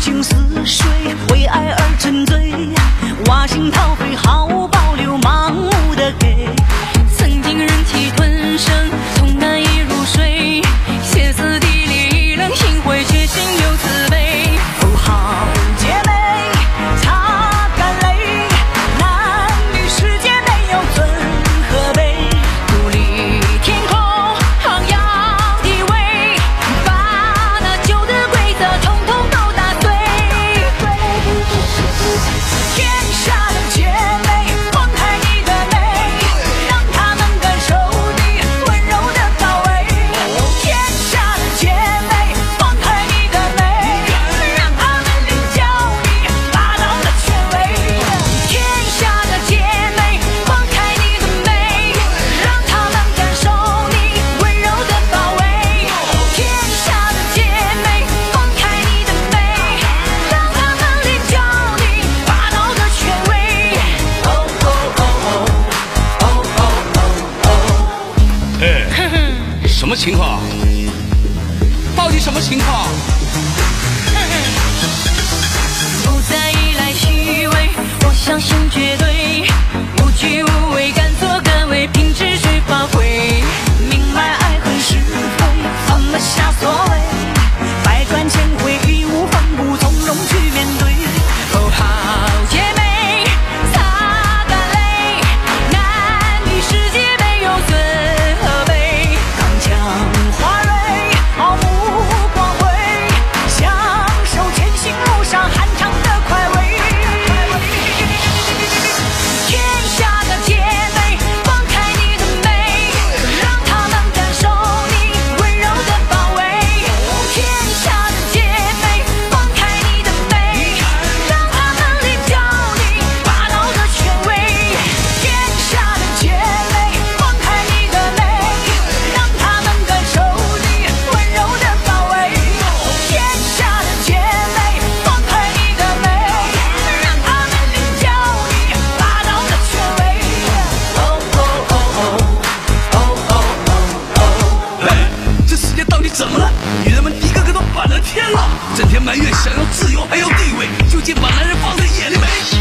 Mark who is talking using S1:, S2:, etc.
S1: 青
S2: 丝什么情况？到底什么情况？
S1: 不再依赖虚伪我相信绝对。女
S2: 人们一个个都反了天了。整天埋怨想要自由还要地位究竟把男人放在眼里没